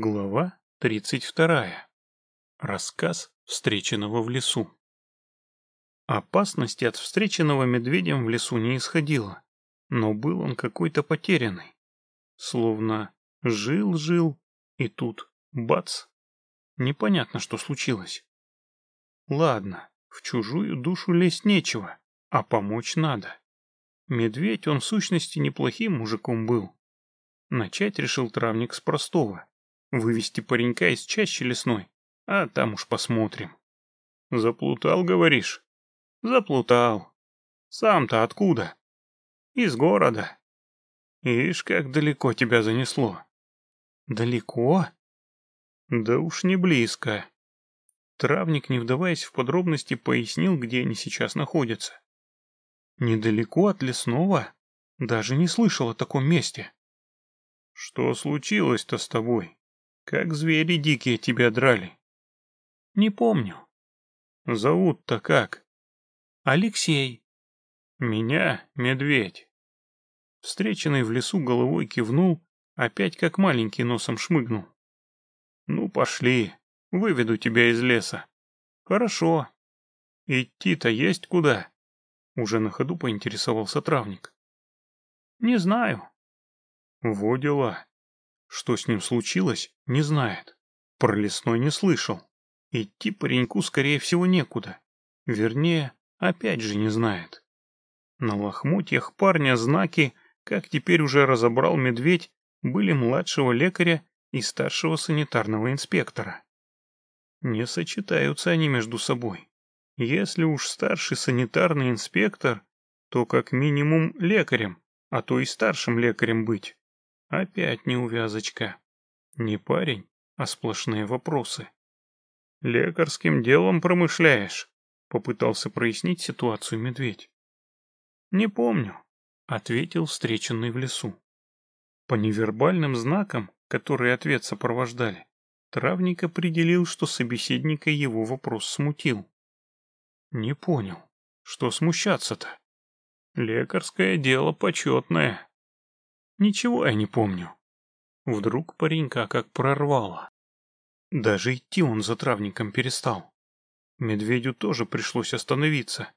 Глава 32. Рассказ встреченного в лесу. Опасности от встреченного медведем в лесу не исходило, но был он какой-то потерянный. Словно жил-жил, и тут бац. Непонятно, что случилось. Ладно, в чужую душу лезть нечего, а помочь надо. Медведь он в сущности неплохим мужиком был. Начать решил травник с простого Вывести паренька из чащи лесной, а там уж посмотрим. Заплутал, говоришь? Заплутал. Сам-то откуда? Из города. Ишь, как далеко тебя занесло. Далеко? Да уж не близко. Травник, не вдаваясь в подробности, пояснил, где они сейчас находятся. Недалеко от лесного? Даже не слышал о таком месте. Что случилось-то с тобой? Как звери дикие тебя драли. Не помню. Зовут-то как? Алексей. Меня медведь. Встреченный в лесу головой кивнул, опять как маленький носом шмыгнул. Ну, пошли, выведу тебя из леса. Хорошо. Идти-то есть куда? Уже на ходу поинтересовался травник. Не знаю. Во дела. Что с ним случилось, не знает. Про лесной не слышал. Идти пареньку, скорее всего, некуда. Вернее, опять же не знает. На лохмотьях парня знаки, как теперь уже разобрал медведь, были младшего лекаря и старшего санитарного инспектора. Не сочетаются они между собой. Если уж старший санитарный инспектор, то как минимум лекарем, а то и старшим лекарем быть. Опять неувязочка. Не парень, а сплошные вопросы. «Лекарским делом промышляешь?» — попытался прояснить ситуацию медведь. «Не помню», — ответил встреченный в лесу. По невербальным знакам, которые ответ сопровождали, травник определил, что собеседника его вопрос смутил. «Не понял, что смущаться-то? Лекарское дело почетное». Ничего я не помню. Вдруг паренька как прорвало. Даже идти он за травником перестал. Медведю тоже пришлось остановиться.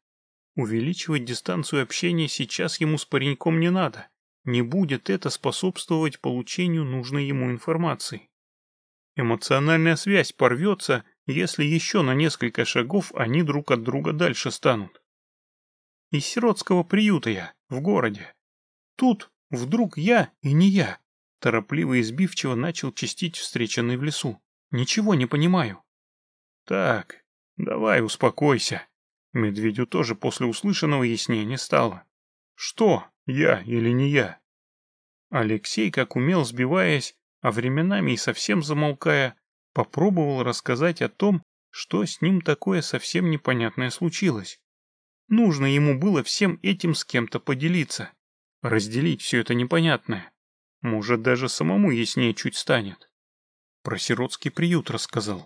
Увеличивать дистанцию общения сейчас ему с пареньком не надо. Не будет это способствовать получению нужной ему информации. Эмоциональная связь порвется, если еще на несколько шагов они друг от друга дальше станут. Из сиротского приюта я, в городе. Тут Вдруг я и не я? Торопливо и сбивчиво начал чистить встреченный в лесу. Ничего не понимаю. Так, давай успокойся. Медведю тоже после услышанного яснее не стало. Что, я или не я? Алексей, как умел, сбиваясь, а временами и совсем замолкая, попробовал рассказать о том, что с ним такое совсем непонятное случилось. Нужно ему было всем этим с кем-то поделиться разделить все это непонятное. Может, даже самому яснее чуть станет. Про сиротский приют рассказал.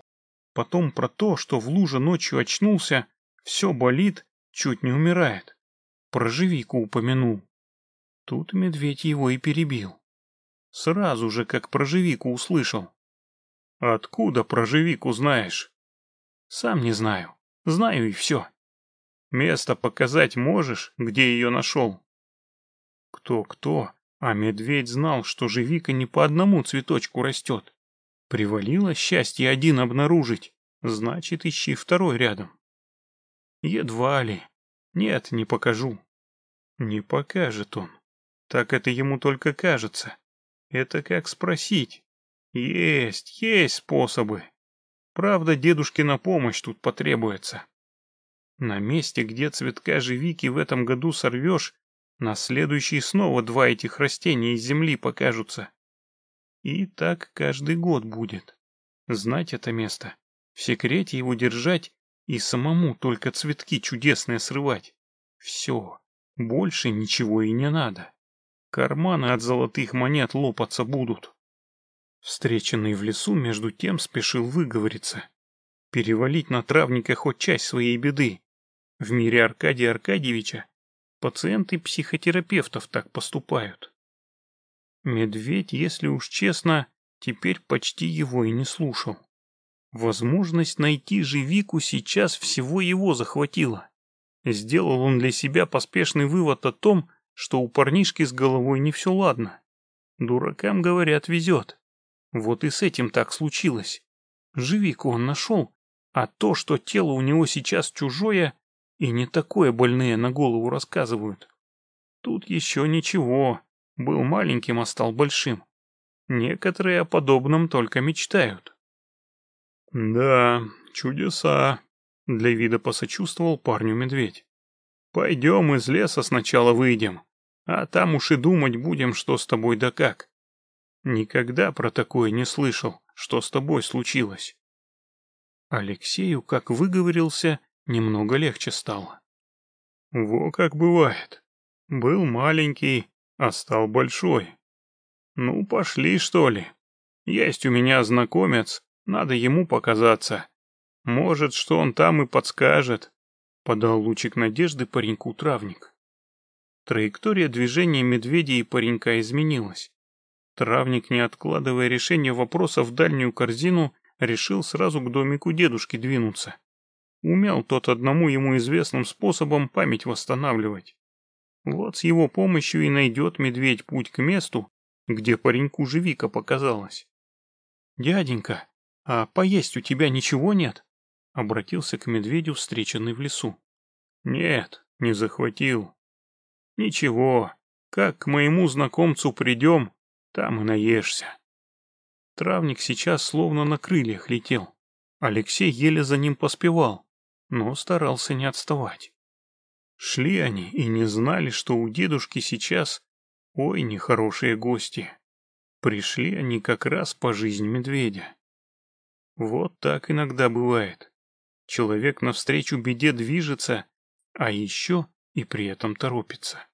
Потом про то, что в луже ночью очнулся, все болит, чуть не умирает. Про живику упомянул. Тут медведь его и перебил. Сразу же, как про живику услышал. Откуда про живику знаешь? Сам не знаю. Знаю и все. Место показать можешь, где ее нашел? Кто-кто, а медведь знал, что живика не по одному цветочку растет. Привалило счастье один обнаружить, значит, ищи второй рядом. Едва ли. Нет, не покажу. Не покажет он. Так это ему только кажется. Это как спросить. Есть, есть способы. Правда, дедушке на помощь тут потребуется. На месте, где цветка живики в этом году сорвешь, на следующий снова два этих растения из земли покажутся. И так каждый год будет. Знать это место, в секрете его держать и самому только цветки чудесные срывать. Все, больше ничего и не надо. Карманы от золотых монет лопаться будут. Встреченный в лесу между тем спешил выговориться. Перевалить на травника хоть часть своей беды. В мире Аркадия Аркадьевича Пациенты психотерапевтов так поступают. Медведь, если уж честно, теперь почти его и не слушал. Возможность найти Живику сейчас всего его захватила. Сделал он для себя поспешный вывод о том, что у парнишки с головой не все ладно. Дуракам, говорят, везет. Вот и с этим так случилось. Живику он нашел, а то, что тело у него сейчас чужое, и не такое больные на голову рассказывают. Тут еще ничего, был маленьким, а стал большим. Некоторые о подобном только мечтают. Да, чудеса, для вида посочувствовал парню медведь. Пойдем из леса сначала выйдем, а там уж и думать будем, что с тобой да как. Никогда про такое не слышал, что с тобой случилось. Алексею, как выговорился, немного легче стало. Во как бывает. Был маленький, а стал большой. Ну, пошли, что ли. Есть у меня знакомец, надо ему показаться. Может, что он там и подскажет. Подал лучик надежды пареньку травник. Траектория движения медведя и паренька изменилась. Травник, не откладывая решение вопроса в дальнюю корзину, решил сразу к домику дедушки двинуться. Умел тот одному ему известным способом память восстанавливать. Вот с его помощью и найдет медведь путь к месту, где пареньку живика показалась. «Дяденька, а поесть у тебя ничего нет?» Обратился к медведю, встреченный в лесу. «Нет, не захватил. Ничего, как к моему знакомцу придем, там и наешься». Травник сейчас словно на крыльях летел. Алексей еле за ним поспевал, но старался не отставать. Шли они и не знали, что у дедушки сейчас, ой, нехорошие гости. Пришли они как раз по жизни медведя. Вот так иногда бывает. Человек навстречу беде движется, а еще и при этом торопится.